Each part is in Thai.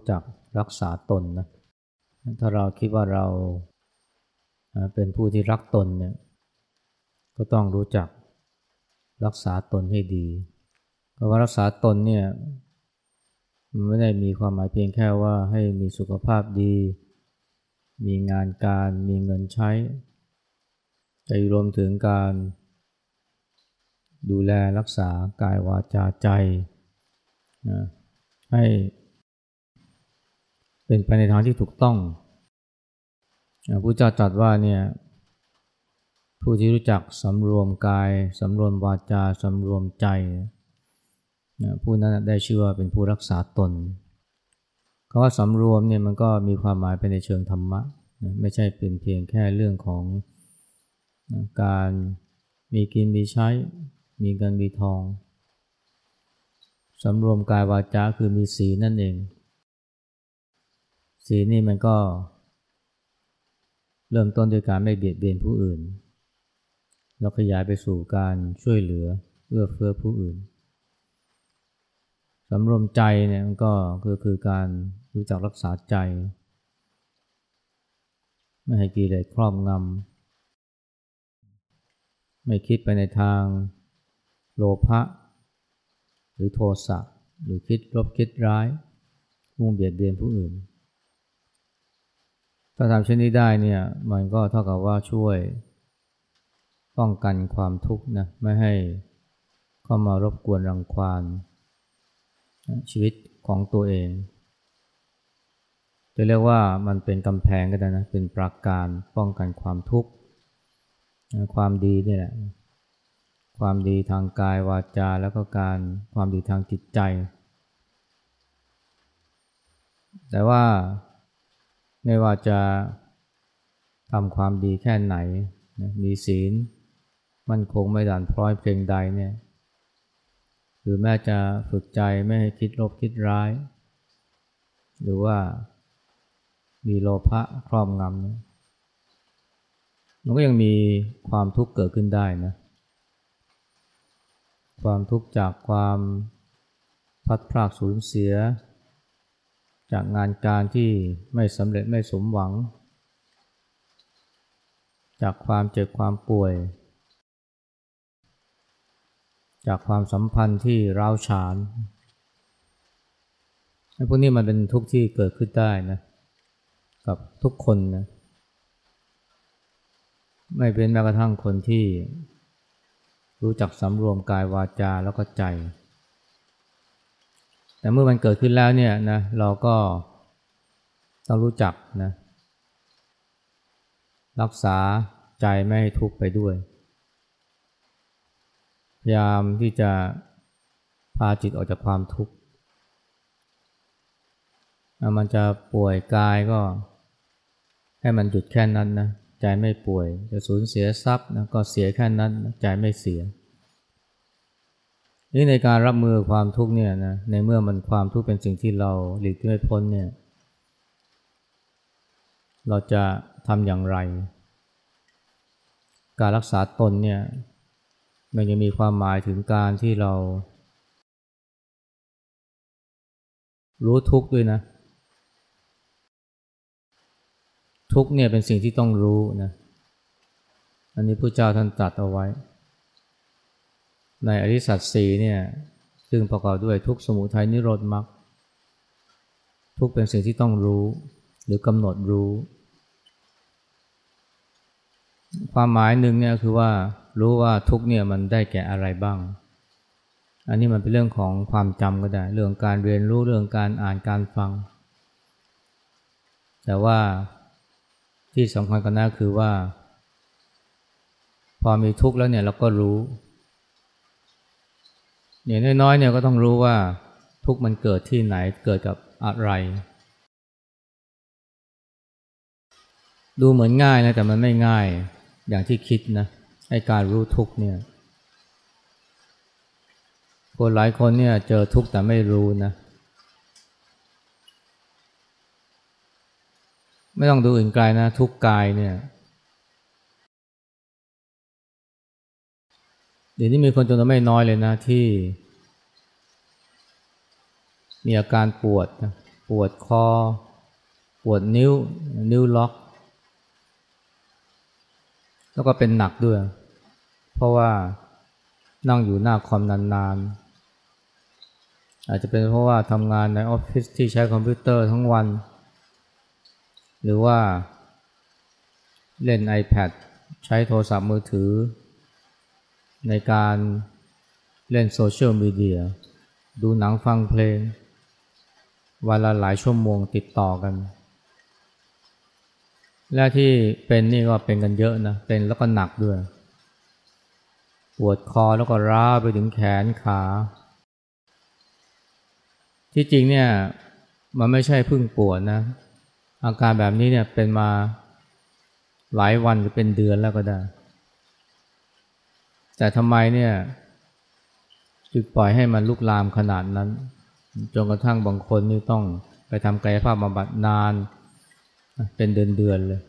รู้จักรักษาตนนะถ้าเราคิดว่าเราเป็นผู้ที่รักตนเนี่ยก็ต้องรู้จักรักษาตนให้ดีเพราะว่ารักษาตนเนี่ยมันไม่ได้มีความหมายเพียงแค่ว่าให้มีสุขภาพดี มีงานการมีเงินใช้แต่รวมถึงการดูแลรักษากายวาจาใจนะให้ เป็นไปในทางที่ถูกต้องพระพุทธเจ้าตรัสว่าเนี่ยผู้ที่รู้จักสำรวมกายสำรวมวาจาสำรวมใจนะผู้นั้นได้ชื่อว่าเป็นผู้รักษาตนคำว่าสำรวมเนี่ยมันก็มีความหมายไปในเชิงธรรมะนะไม่ใช่เป็นเพียงแค่เรื่องของนะการมีกินมีใช้ มีเงินมีทองสำรวมกายวาจาคือมีสีนั่นเอง สีนี่มันก็ เริ่มต้นด้วยการไม่เบียดเบียนผู้อื่น แล้วขยายไปสู่การช่วยเหลือเอื้อเฟื้อผู้อื่นสำรวมใจเนี่ยมันก็คือคือการรู้จักรักษาใจ ไม่ให้กิเลสครอบงำไม่คิดไปในทางโลภะหรือโทสะหรือคิดลบคิดร้ายมุ่งเบียดเบียนผู้อื่น ถ้าทำเช่นนี้ได้เนี่ยมันก็เท่ากับว่าช่วยป้องกันความทุกข์นะไม่ให้เข้ามารบกวนรังควานชีวิตของตัวเอง จะเรียกว่ามันเป็นกำแพงก็ได้นะเป็นปราการป้องกันความทุกข์ความดีนี่แหละความดีทางกายวาจาแล้วก็การความดีทางจิตใจ แต่ว่า ไม่ว่าจะทำความดีแค่ไหน มีศีล มั่นคงไม่ด่านพร้อยเพลงใดเนี่ย หรือแม้จะฝึกใจไม่ให้คิดลบคิดร้าย หรือว่ามีโลภะครอบงำเนี่ยมันก็ยังมีความทุกข์เกิดขึ้นได้นะ ความทุกข์จากความพัดพรากสูญเสีย จากงานการที่ไม่สำเร็จไม่สมหวัง จากความเจ็บความป่วย จากความสัมพันธ์ที่ร้าวฉานไอ้พวกนี้มันเป็นทุกข์ที่เกิดขึ้นได้นะกับทุกคนนะไม่เป็นแม้กระทั่งคนที่รู้จักสำรวมกายวาจาแล้วก็ใจ แต่เมื่อมันเกิดขึ้นแล้วเนี่ยนะเราก็ต้องรู้จักนะรักษาใจไม่ให้ทุกข์ไปด้วย พยายามที่จะพาจิตออกจากความทุกข์ มันจะป่วยกายก็ ให้มันหยุดแค่นั้นนะใจไม่ป่วย จะสูญเสียทรัพย์นะก็เสียแค่นั้นใจไม่เสีย นี่ในการรับมือความทุกข์เนี่ยนะในเมื่อมันความทุกข์เป็นสิ่งที่เราหลีกไม่พ้นเนี่ย เราจะทำอย่างไร การรักษาตนเนี่ยมันจะมีความหมายถึงการที่เรา รู้ทุกข์ด้วยนะ ทุกข์เนี่ยเป็นสิ่งที่ต้องรู้นะ อันนี้พระเจ้าท่านตรัสเอาไว้ ในอริสัตสีเนี่ยซึ่งประกอบด้วยทุกสมุทัยนิโรธมรรคทุกเป็นสิ่งที่ต้องรู้หรือกำหนดรู้ ความหมายหนึ่งเนี่ยคือว่ารู้ว่าทุกเนี่ยมันได้แก่อะไรบ้าง อันนี้มันเป็นเรื่องของความจำก็ได้ เรื่องการเรียนรู้เรื่องการอ่านการฟัง แต่ว่าที่สำคัญกันนะคือว่า พอมีทุกข์แล้วเนี่ยเราก็รู้ อย่างน้อยๆเนี่ยก็ต้องรู้ว่าทุกข์มันเกิดที่ไหนเกิดกับอะไร ดูเหมือนง่ายนะแต่มันไม่ง่ายอย่างที่คิดนะให้การรู้ทุกข์เนี่ยคนหลายคนเนี่ยเจอทุกข์แต่ไม่รู้นะ ไม่ต้องดูอื่นไกลนะทุกกายเนี่ย ดี๋ยวนี้มีคนจำนวนไม่น้อยเลยนะที่ มีอาการปวด ปวดคอ ปวดนิ้ว นิ้วล็อก แล้วก็เป็นหนักด้วย เพราะว่านั่งอยู่หน้าคอมนานๆ อาจจะเป็นเพราะว่าทำงานในออฟฟิศที่ใช้คอมพิวเตอร์ทั้งวัน หรือว่าเล่น iPad ใช้โทรศัพท์มือถือ ในการเล่นโซเชียลมีเดียดูหนังฟังเพลง วันละหลายชั่วโมงติดต่อกัน และที่เป็นนี่ก็เป็นกันเยอะนะ เป็นแล้วก็หนักด้วย ปวดคอแล้วก็ร้าไปถึงแขนขา ที่จริงเนี่ยมันไม่ใช่พึ่งปวดนะ อาการแบบนี้เนี่ยเป็นมาหลายวันหรือเป็นเดือนแล้วก็ได้ แต่ทำไมเนี่ยจึงปล่อยให้มันลุกลามขนาดนั้น จนกระทั่งบางคนนี่ต้องไปทำกายภาพบำบัดนาน เป็นเดือนๆเลย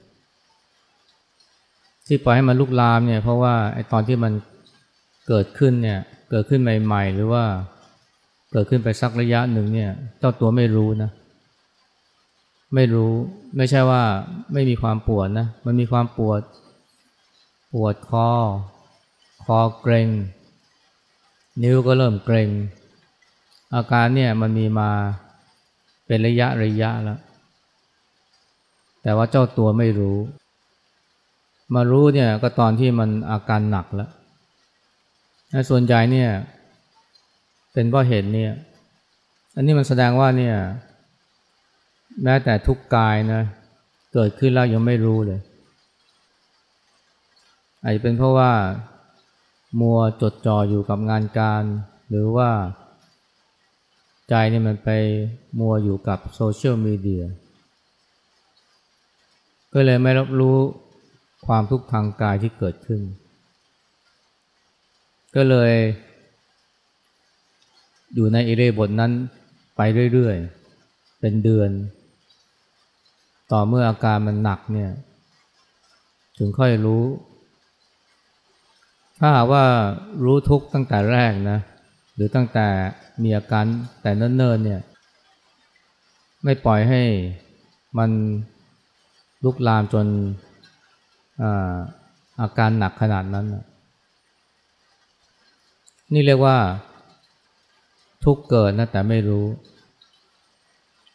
ที่ปล่อยให้มันลุกลามเนี่ยเพราะว่าไอ้ตอนที่มันเกิดขึ้นเนี่ยเกิดขึ้นใหม่ ๆ หรือว่าเกิดขึ้นไปสักระยะหนึ่งเนี่ยเจ้าตัวไม่รู้นะ ไม่รู้ไม่ใช่ว่าไม่มีความปวดนะ มันมีความปวด ปวดคอ คอเกรงนิ้วก็เริ่มเกร็ง อาการเนี่ยมันมีมาเป็นระยะระยะแล้ว แต่ว่าเจ้าตัวไม่รู้ มารู้เนี่ยก็ตอนที่มันอาการหนักแล้วส่วนใหญ่เนี่ย เป็นเพราะเหตุเนี่ย อันนี้มันแสดงว่าเนี่ย แม้แต่ทุกกายนะเกิดขึ้นแล้วยังไม่รู้เลยอาจจะเป็นเพราะว่า มัวจดจ่ออยู่กับงานการ หรือว่า ใจนี่มันไปมัวอยู่กับโซเชียลมีเดียก็เลยไม่รับรู้ความทุกข์ทางกายที่เกิดขึ้น ก็เลยอยู่ในอิเรบทนั้นไปเรื่อยๆ เป็นเดือน ต่อเมื่ออาการมันหนักเนี่ย ถึงค่อยรู้ ถ้าหาว่ารู้ทุกตั้งแต่แรกนะ หรือตั้งแต่มีอาการแต่เนิ่นๆเนี่ย ไม่ปล่อยให้มันลุกลามจนอาอาการหนักขนาดนั้น นี่เรียกว่า ทุกเกิดนะแต่ไม่รู้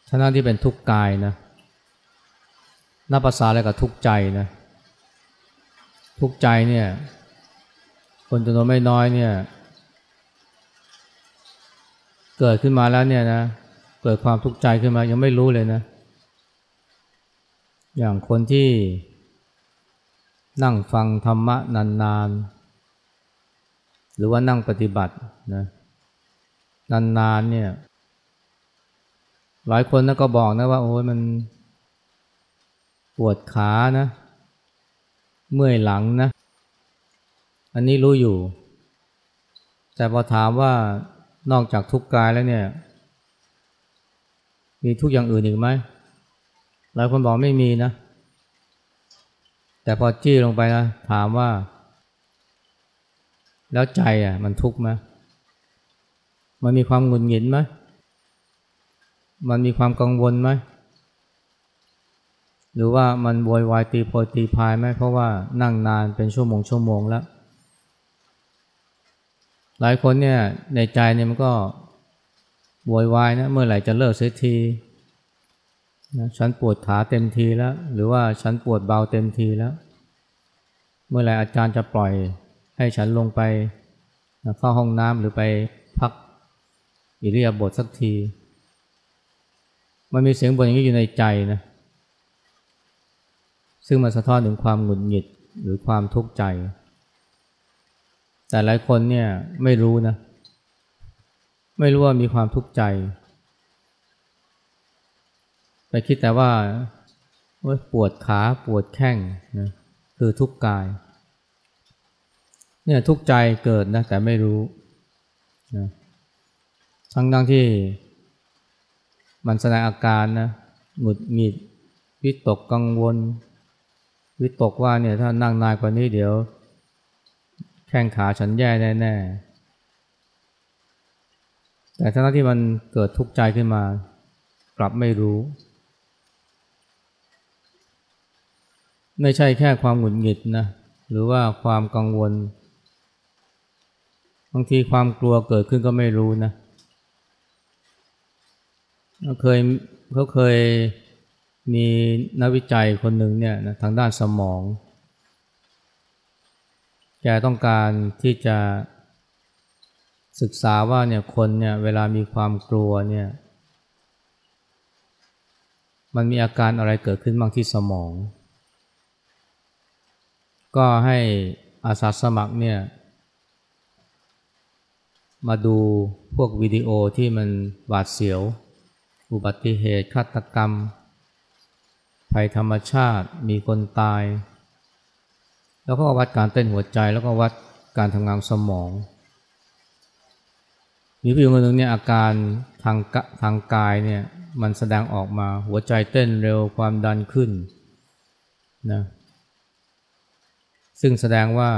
ทั้งที่เป็นทุกกายนะนับภาษาอะไรกับทุกข์ใจนะ ทุกข์ใจเนี่ย คนจำนวนไม่น้อยเนี่ย เกิดขึ้นมาแล้วเนี่ยนะ เกิดความทุกข์ใจขึ้นมายังไม่รู้เลยนะ อย่างคนที่นั่งฟังธรรมะนานๆ หรือว่านั่งปฏิบัตินะนานๆเนี่ย หลายคนนะก็บอกนะว่า โอ้ยมันปวดขานะ เมื่อยหลังนะ อันนี้รู้อยู่ แต่พอถามว่านอกจากทุกกายแล้วเนี่ย มีทุกอย่างอื่นอีกไหมหลายคนบอกไม่มีนะ แต่พอจี้ลงไปนะ ถามว่า แล้วใจอะ มันทุกข์ไหมมันมีความหงุดหงิดไหมมันมีความกังวลไหมหรือว่ามันโวยวายตีโพยตีพายไหมเพราะว่านั่งนานเป็นชั่วโมงชั่วโมงแล้ว หลายคนเนี่ยในใจเนี่ยมันก็โวยวายนะเมื่อไหร่จะเลิกเสียทีนะฉันปวดขาเต็มทีแล้ว หรือว่าฉันปวดเบาเต็มทีแล้ว เมื่อไหร่อาจารย์จะปล่อยให้ฉันลงไปเข้าห้องน้ำหรือไปพักอิริยาบถสักที มันมีเสียงบ่นอย่างนี้อยู่ในใจนะซึ่งมันสะท้อนถึงความหงุดหงิดหรือความทุกข์ใจ แต่หลายคนเนี่ยไม่รู้นะ ไม่รู้ว่ามีความทุกข์ใจ ไปคิดแต่ว่าปวดขาปวดแข้งนะคือทุกข์กาย เนี่ยทุกข์ใจเกิดนะแต่ไม่รู้นะทั้งดังที่มันแสดงอาการนะหงุดหงิดวิตกกังวล วิตกว่าเนี่ยถ้านั่งนานกว่านี้เดี๋ยว แข้งขาฉันแย่แน่ๆ แต่ถ้าที่มันเกิดทุกข์ใจขึ้นมา กลับไม่รู้ ไม่ใช่แค่ความหงุดหงิดนะ หรือว่าความกังวล บางทีความกลัวเกิดขึ้นก็ไม่รู้นะเขาเคยเขาเคยมีนักวิจัยคนหนึ่งเนี่ยนะทางด้านสมอง กต้องการที่จะศึกษาว่าเนี่ยคนเนี่ยเวลามีความกลัวเนี่ยมันมีอาการอะไรเกิดขึ้นบ้างที่สมอง ก็ให้อาสาสมัครเนี่ยมาดูพวกวิดีโอที่มันบาดเสียว อุบัติเหตุฆาตกรรม ภัยธรรมชาติมีคนตาย แล้วก็วัดการเต้นหัวใจแล้วก็วัดการทำงานสมอง มีผู้หญิงคนหนึ่งเนี่ยอาการทางทางกายเนี่ยมันแสดงออกมาหัวใจเต้นเร็วความดันขึ้นนะซึ่งแสดงว่า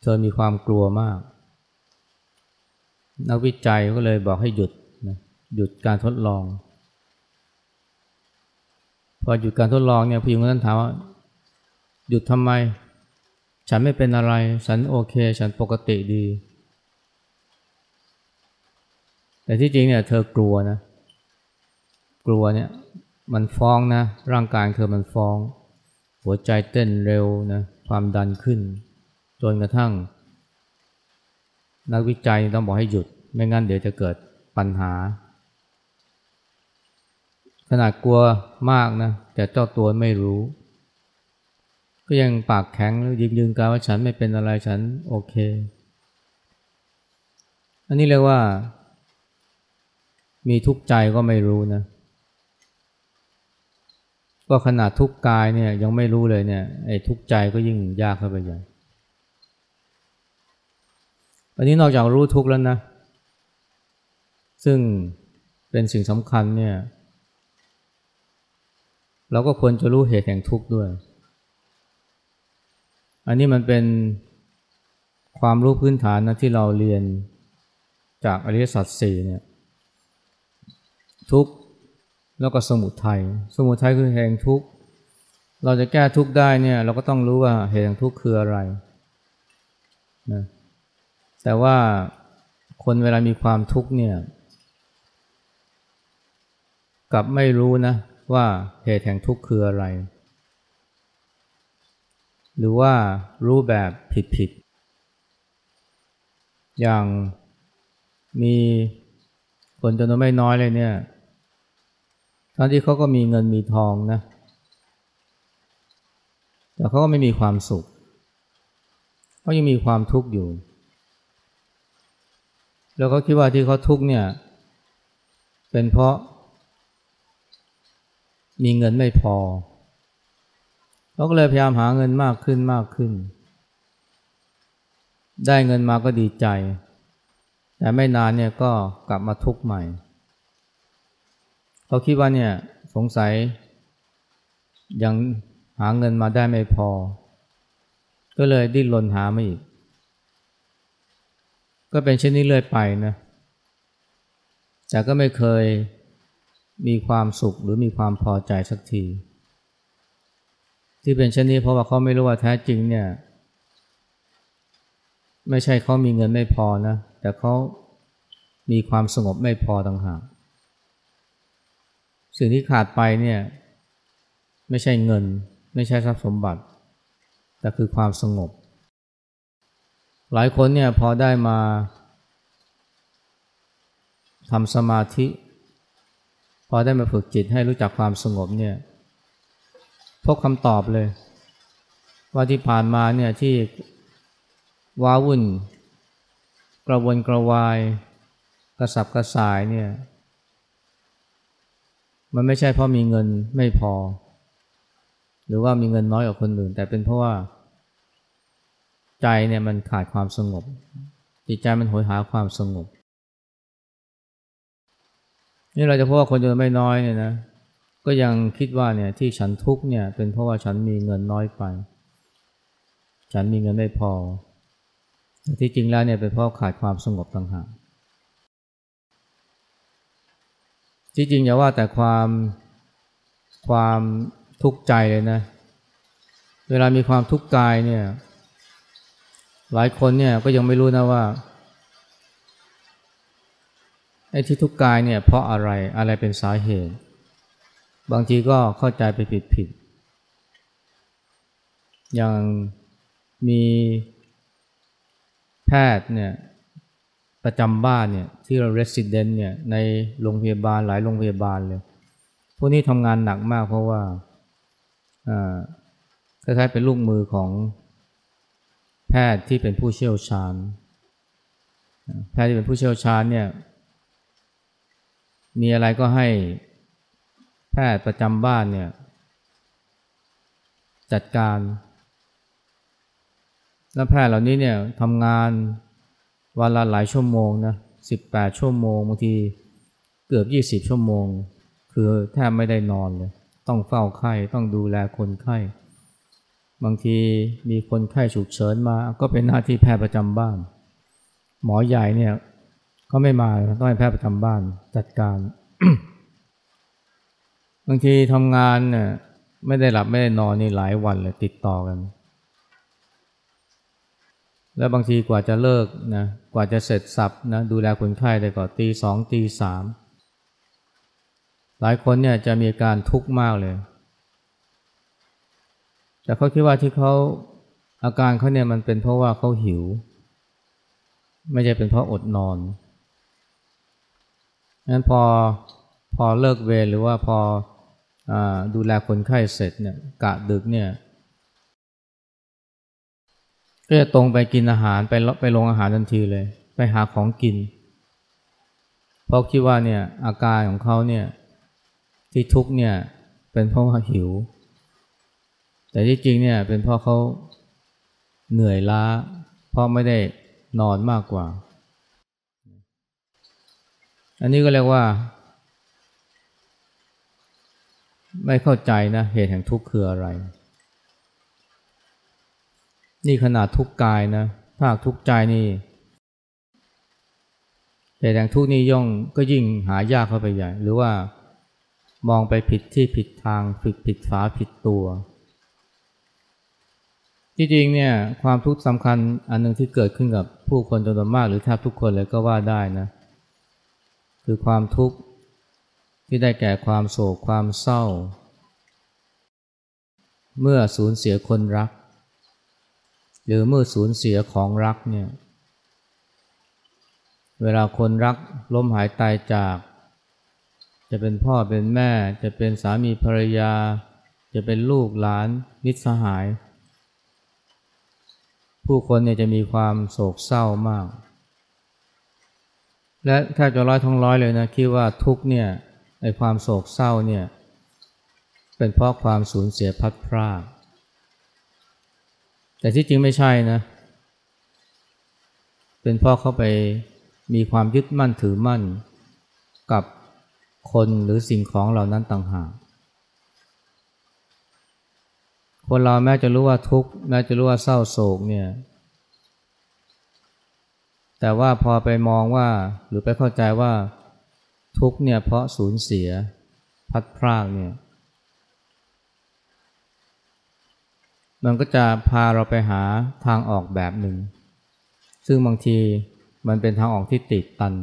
เธอมีความกลัวมาก นักวิจัยก็เลยบอกให้หยุดนะหยุดการทดลอง พอหยุดการทดลองเนี่ยผู้หญิงคนนั้นถามว่า หยุดทำไม ฉันไม่เป็นอะไร ฉันโอเค ฉันปกติดี แต่ที่จริงเนี่ยเธอกลัวนะ กลัวเนี่ยมันฟ้องนะ ร่างกายเธอมันฟ้อง หัวใจเต้นเร็วนะ ความดันขึ้น จนกระทั่ง นักวิจัยต้องบอกให้หยุด ไม่งั้นเดี๋ยวจะเกิดปัญหา ขนาดกลัวมากนะ แต่เจ้าตัวไม่รู้ ก็ยังปากแข็งแล้วยืนยืนการว่าฉันไม่เป็นอะไรฉันโอเค อันนี้เรียกว่า มีทุกข์ใจก็ไม่รู้นะก็ขนาดทุกกายเนี่ยยังไม่รู้เลยเนี่ยไอ้ทุกใจก็ยิ่งยากเข้าไปใหญ่อันนี้นอกจากรู้ทุกแล้วนะ ซึ่งเป็นสิ่งสำคัญเนี่ย เราก็ควรจะรู้เหตุแห่งทุกข์ด้วย อันนี้มันเป็นความรู้พื้นฐานนะที่เราเรียนจากอริยสัจสี่เนี่ยทุกข์แล้วก็สมุทัยสมุทัยคือเหตุแห่งทุกข์เราจะแก้ทุกข์ได้เนี่ยเราก็ต้องรู้ว่าเหตุแห่งทุกข์คืออะไรนะแต่ว่าคนเวลามีความทุกข์เนี่ยกลับไม่รู้นะว่าเหตุแห่งทุกข์คืออะไร หรือว่ารู้แบบผิดๆ อย่างมีคนจำนวนไม่น้อยเลยเนี่ยทั้งที่เขาก็มีเงินมีทองนะ แต่เขาก็ไม่มีความสุขเขายังมีความทุกข์อยู่ แล้วเขาคิดว่าที่เขาทุกข์เนี่ย เป็นเพราะมีเงินไม่พอ เขาก็เลยพยายามหาเงินมากขึ้นมากขึ้น ได้เงินมาก็ดีใจ แต่ไม่นานเนี่ยก็กลับมาทุกข์ใหม่ เขาคิดว่าเนี่ยสงสัย ยังหาเงินมาได้ไม่พอ ก็เลยดิ้นรนหามาอีก ก็เป็นเช่นนี้เรื่อยไปนะแต่ก็ไม่เคยมีความสุขหรือมีความพอใจสักที ที่เป็นเช่นนี้เพราะว่าเขาไม่รู้ว่าแท้จริงเนี่ย ไม่ใช่เขามีเงินไม่พอนะ แต่เขามีความสงบไม่พอต่างหากสิ่งที่ขาดไปเนี่ย ไม่ใช่เงิน ไม่ใช่ทรัพย์สมบัติ แต่คือความสงบ หลายคนเนี่ยพอได้มาทำสมาธิ พอได้มาฝึกจิตให้รู้จักความสงบเนี่ย พบคำตอบเลย ว่าที่ผ่านมาเนี่ยที่ว้าวุ่น กระวนกระวาย กระสับกระส่ายเนี่ย มันไม่ใช่เพราะมีเงินไม่พอ หรือว่ามีเงินน้อยกว่าคนอื่น แต่เป็นเพราะว่า ใจเนี่ยมันขาดความสงบ จิตใจมันหยหาความสงบ นี่เราจะพบว่าคนจำนวนไม่น้อยเนี่ยนะ ก็ยังคิดว่าเนี่ยที่ฉันทุกเนี่ยเป็นเพราะว่าฉันมีเงินน้อยไป ฉันมีเงินไม่พอแต่ที่จริงแล้วเนี่ยเป็นเพราะขาดความสงบต่างหากที่จริงอย่าว่าแต่ความความทุกข์ใจเลยนะ เวลามีความทุกข์กายเนี่ยหลายคนเนี่ยก็ยังไม่รู้นะว่าไอ้ที่ทุกข์กายเนี่ยเพราะอะไรอะไรเป็นสาเหตุ บางทีก็เข้าใจไปผิดผิด อย่างมีแพทย์เนี่ยประจำบ้านเนี่ยที่เรา resident เนี่ยในโรงพยาบาลหลายโรงพยาบาลเลย พวกนี้ทำงานหนักมากเพราะว่าคล้ายๆเป็นลูกมือของแพทย์ที่เป็นผู้เชี่ยวชาญ แพทย์ที่เป็นผู้เชี่ยวชาญเนี่ยมีอะไรก็ให้ แพทย์ประจำบ้านเนี่ย จัดการ แล้วแพทย์เหล่านี้เนี่ยทำงานวันละหลายชั่วโมงนะสิบแปดชั่วโมงบางทีเกือบยี่สิบชั่วโมง คือแทบไม่ได้นอนเลย ต้องเฝ้าไข้ต้องดูแลคนไข้ บางทีมีคนไข้ฉุกเฉินมา ก็เป็นหน้าที่แพทย์ประจำบ้าน หมอใหญ่เนี่ยก็ไม่มาต้องให้แพทย์ประจำบ้านจัดการ บางทีทำงานเนี่ยไม่ได้หลับไม่ได้นอนนี่หลายวันเลยติดต่อกัน แล้วบางทีกว่าจะเลิกนะกว่าจะเสร็จสับนะดูแลคนไข้ได้ก็ตีสองตีสามหลายคนเนี่ยจะมีการทุกข์มากเลย แต่เขาคิดว่าที่เขาอาการเขาเนี่ยมันเป็นเพราะว่าเขาหิว ไม่ใช่เป็นเพราะอดนอนนั้นพอพอเลิกเวรหรือว่าพอ ดูแลคนไข้เสร็จเนี่ยกะดึกเนี่ยก็จะตรงไปกินอาหารไปไปลงอาหารทันทีเลย ไปหาของกิน เพราะคิดว่าเนี่ยอาการของเขาเนี่ยที่ทุกเนี่ยเป็นเพราะว่าหิว แต่ที่จริงเนี่ยเป็นเพราะเขาเหนื่อยล้า เพราะไม่ได้นอนมากกว่า อันนี้ก็เรียกว่า ไม่เข้าใจนะเหตุแห่งทุกข์คืออะไร นี่ขนาดทุกข์กายนะถ้าทุกข์ใจนี่เหตุแห่งทุกข์นี่ย่องก็ยิ่งหายากเข้าไปใหญ่ หรือว่ามองไปผิดที่ผิดทางผิดผิดฝาผิดตัวที่จริงเนี่ยความทุกข์สำคัญอันหนึ่งที่เกิดขึ้นกับผู้คนจำนวนมากหรือแทบทุกคนเลยก็ว่าได้นะ คือความทุกข์ ที่ได้แก่ความโศกความเศร้า เมื่อสูญเสียคนรัก หรือเมื่อสูญเสียของรักเนี่ยเวลาคนรักล้มหายตายจาก จะเป็นพ่อเป็นแม่ จะเป็นสามีภรรยา จะเป็นลูกหลานมิตรสหาย ผู้คนเนี่ยจะมีความโศกเศร้ามาก และแทบจะร้อยทั้งร้อยเลยนะคิดว่าทุกเนี่ย ไอความโศกเศร้าเนี่ยเป็นเพราะความสูญเสียพัดพรากแต่ที่จริงไม่ใช่นะ เป็นเพราะเขาไปมีความยึดมั่นถือมั่น กับคนหรือสิ่งของเหล่านั้นต่างหากคนเราแม้จะรู้ว่าทุกข์แม้จะรู้ว่าเศร้าโศกเนี่ย แต่ว่าพอไปมองว่าหรือไปเข้าใจว่า ทุกเนี่ยเพราะสูญเสียพัดพรากเนี่ยมันก็จะพาเราไปหาทางออกแบบหนึ่ง ซึ่งบางทีมันเป็นทางออกที่ติดตัน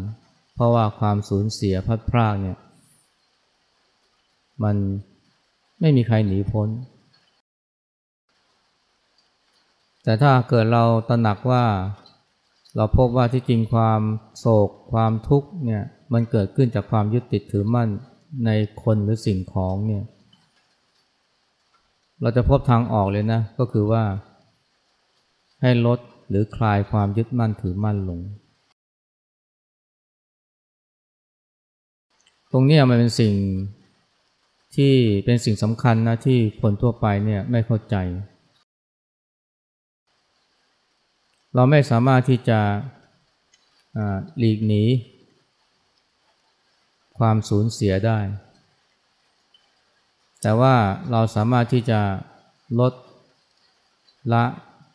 เพราะว่าความสูญเสียพัดพรากเนี่ยมันไม่มีใครหนีพ้น แต่ถ้าเกิดเราตระหนักว่า เราพบว่าที่จริงความโศกความทุกข์เนี่ย มันเกิดขึ้นจากความยึดติดถือมั่นในคนหรือสิ่งของเนี่ย เราจะพบทางออกเลยนะ ก็คือว่า ให้ลดหรือคลายความยึดมั่นถือมั่นลง ตรงนี้มันเป็นสิ่งที่เป็นสิ่งสำคัญนะที่คนทั่วไปเนี่ยไม่เข้าใจ เราไม่สามารถที่จะหลีกหนี ความสูญเสียได้ แต่ว่าเราสามารถที่จะลดละ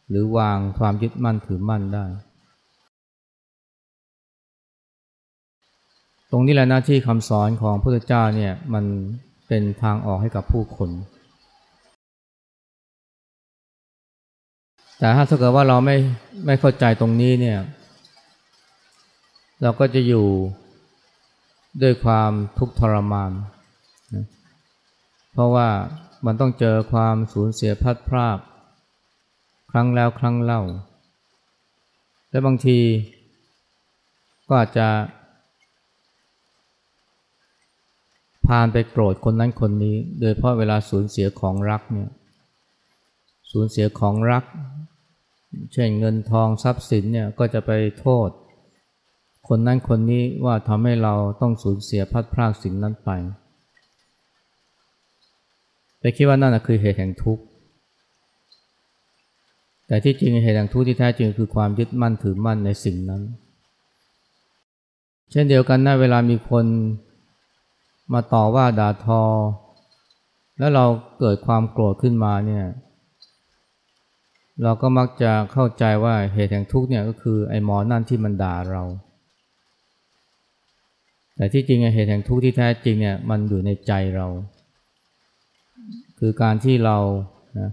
หรือวางความยึดมั่นถือมั่นได้ ตรงนี้แหละหน้าที่คำสอนของพระพุทธเจ้าเนี่ยมันเป็นทางออกให้กับผู้คน แต่ถ้าถ้าเกิดว่าเราไม่ไม่เข้าใจตรงนี้เนี่ย เราก็จะอยู่ ด้วยความทุกข์ทรมานนะเพราะว่ามันต้องเจอความสูญเสียพัดพรากครั้งแล้วครั้งเล่า และบางทีก็อาจจะพานไปโกรธคนนั้นคนนี้ โดยเพราะเวลาสูญเสียของรักเนี่ยสูญเสียของรัก เช่นเงินทองทรัพย์สินเนี่ยก็จะไปโทษ คนนั้นคนนี้ว่าทำให้เราต้องสูญเสียพัดพรากสิ่งนั้นไปไปคิดว่านั่นคือเหตุแห่งทุกข์ แต่ที่จริงเหตุแห่งทุกข์ที่แท้จริงคือความยึดมั่นถือมั่นในสิ่งนั้น เช่นเดียวกันนะเวลามีคนมาต่อว่าด่าทอ แล้วเราเกิดความโกรธขึ้นมาเนี่ย เราก็มักจะเข้าใจว่าเหตุแห่งทุกข์เนี่ยก็คือไอ้หมอนั่นที่มันด่าเรา แต่ที่จริงเหตุแห่งทุกข์ที่แท้จริงเนี่ยมันอยู่ในใจเรา คือการที่เรานะ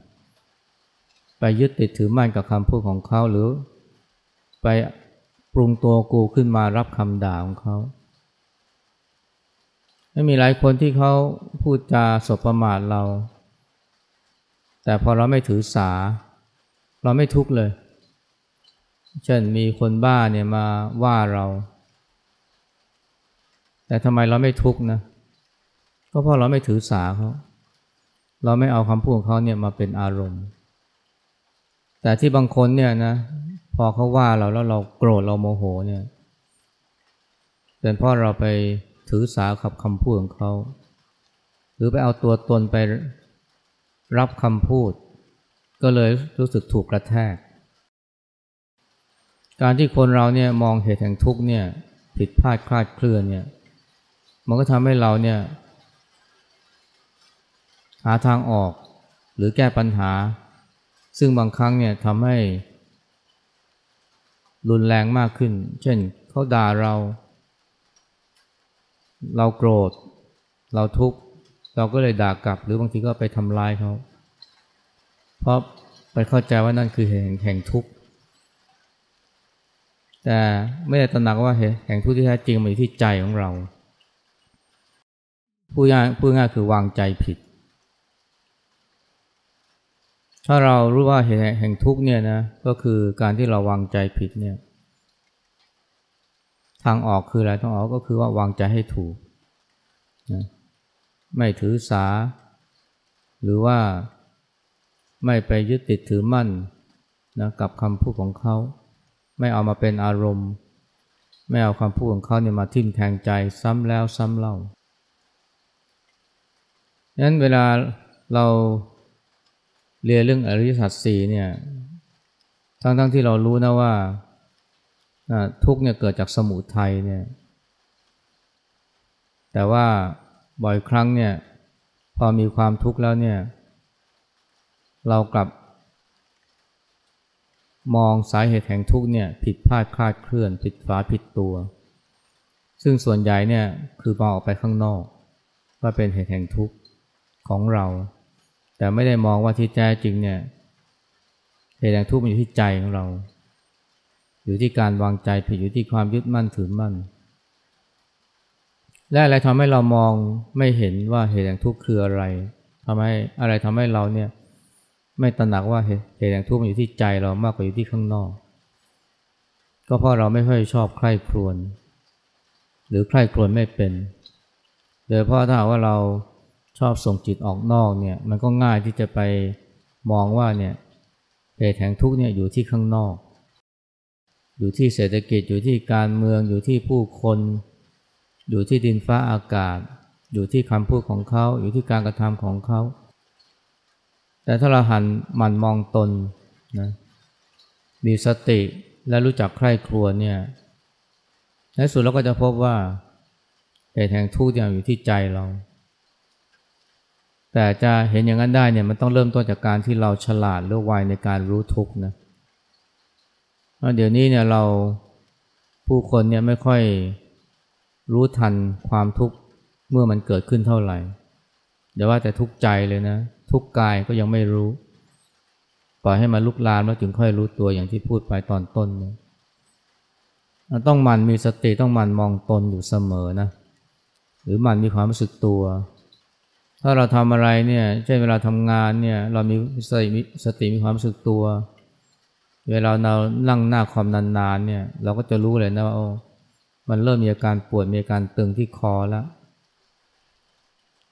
ไปยึดติดถือมั่นกับคำพูดของเขาหรือ ไปปรุงตัวกูขึ้นมารับคำด่าของเขาไม่มีหลายคนที่เขาพูดจาสบประมาทเรา แต่พอเราไม่ถือสา เราไม่ทุกข์เลย เช่นมีคนบ้าเนี่ยมาว่าเรา แต่ทำไมเราไม่ทุกข์นะก็เพราะเราไม่ถือสาเขาเราไม่เอาคำพูดของเขาเนี่ยมาเป็นอารมณ์ แต่ที่บางคนเนี่ยนะ พอเขาว่าเราแล้วเราโกรธเราโมโหเนี่ยเป็นเพราะเราไปถือสาขับคำพูดของเขา หรือไปเอาตัวตนไปรับคำพูด ก็เลยรู้สึกถูกกระแทก การที่คนเราเนี่ยมองเหตุแห่งทุกข์เนี่ยผิดพลาดคลาดเคลื่อนเนี่ย มันก็ทำให้เราเนี่ยหาทางออกหรือแก้ปัญหา ซึ่งบางครั้งเนี่ยทำให้ รุนแรงมากขึ้น เช่นเขาด่าเรา เราโกรธ เราทุกข์ เราก็เลยด่ากลับ หรือบางทีก็ไปทำลายเขา เพราะไปเข้าใจว่านั่นคือแห่งแห่งทุกข์ แต่ไม่ได้ตระหนักว่าแห่งทุกข์ที่แท้จริงมันอยู่ที่ใจของเรา ผู้ง่ายผู้ง่ายคือวางใจผิด ถ้าเรารู้ว่าเหตุแห่งทุกเนี่ยนะก็คือการที่เราวางใจผิดเนี่ยทางออกคืออะไรทางออกก็คือว่าวางใจให้ถูกนะไม่ถือสา หรือว่าไม่ไปยึดติดถือมั่นนะกับคำพูดของเขา ไม่เอามาเป็นอารมณ์ ไม่เอาคำพูดของเขาเนี่ยมาทิ่มแทงใจซ้ำแล้วซ้ำเล่า นั้นเวลาเราเรียนเรื่องอริยสัจสี่เนี่ย ทั้งๆทที่เรารู้นะว่าทุกเนี่ยเกิดจากสมุทัยเนี่ย แต่ว่าบ่อยครั้งเนี่ย พอมีความทุกข์แล้วเนี่ย เรากลับ มองสาเหตุแห่งทุกข์เนี่ย ผิดพลาดคลาดเคลื่อน ผิดฝาผิดตัว ซึ่งส่วนใหญ่เนี่ยคือมองออกไปข้างนอก ว่าเป็นเหตุแห่งทุกข์ ของเรา แต่ไม่ได้มองว่าที่แท้จริงเนี่ยเหตุแห่งทุกข์มันอยู่ที่ใจของเรา อยู่ที่การวางใจผิดอยู่ที่ความยึดมั่นถือมั่น และอะไรทำให้เรามองไม่เห็นว่าเหตุแห่งทุกข์คืออะไรทำให้อะไรทำให้เราเนี่ยไม่ตระหนักว่าเหตุแห่งทุกข์มันอยู่ที่ใจเรามากกว่าอยู่ที่ข้างนอก ก็เพราะเราไม่ค่อยชอบใคร่ครวญหรือใคร่ครวญไม่เป็นโดยเพราะถ้าว่าเรา ชอบส่งจิตออกนอกเนี่ยมันก็ง่ายที่จะไปมองว่าเนี่ยเหตุแห่งทุกเนี่ยอยู่ที่ข้างนอก อยู่ที่เศรษฐกิจอยู่ที่การเมืองอยู่ที่ผู้คน อยู่ที่ดินฟ้าอากาศ อยู่ที่คำพูดของเขา อยู่ที่การกระทำของเขา แต่ถ้าเราหันมันมองตนนะมีสติและรู้จักใคร่ครวญเนี่ยในสุดเราก็จะพบว่าเหตุแห่งทุกข์อยู่ที่ใจเรา แต่จะเห็นอย่างนั้นได้เนี่ยมันต้องเริ่มต้นจากการที่เราฉลาดหรือไวในการรู้ทุกนะเดี๋ยวนี้เนี่ยเราผู้คนเนี่ยไม่ค่อยรู้ทันความทุกข์เมื่อมันเกิดขึ้นเท่าไหร่เดี๋ยวว่าแต่ทุกข์ใจเลยนะ ทุกข์กายก็ยังไม่รู้ ปล่อยให้มันลุกลามแล้วจึงค่อยรู้ตัวอย่างที่พูดไปตอนต้นเนี่ยต้องมันมีสติต้องมันมองตนอยู่เสมอนะ หรือมันมีความรู้สึกตัว ถ้าเราทำอะไรเนี่ยเช่นเวลาทำงานเนี่ยเรามีสติมีสติมีความรู้สึกตัว เวลาเรานั่งหน้าความนานๆเนี่ยเราก็จะรู้เลยนะว่าโอ้มันเริ่มมีอาการปวดมีอาการตึงที่คอแล้ว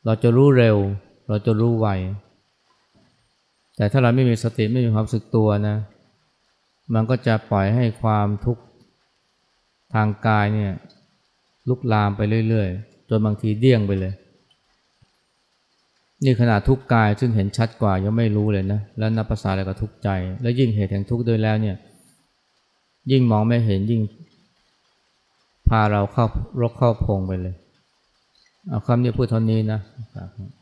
เราจะรู้เร็ว เราจะรู้ไวแต่ถ้าเราไม่มีสติไม่มีความรู้สึกตัวนะ มันก็จะปล่อยให้ความทุกข์ทางกายเนี่ยลุกลามไปเรื่อยๆ จนบางทีเดี้ยงไปเลย นี่ขนาดทุกข์กายซึ่งเห็นชัดกว่ายังไม่รู้เลยนะ แล้วนับภาษาอะไรกับทุกข์ใจ แล้วยิ่งเหตุแห่งทุกข์ด้วยแล้วเนี่ย ยิ่งมองไม่เห็นยิ่ง พาเราเข้ารกเข้าพงไปเลย เอาคำนี้พูดเท่านี้นะครับ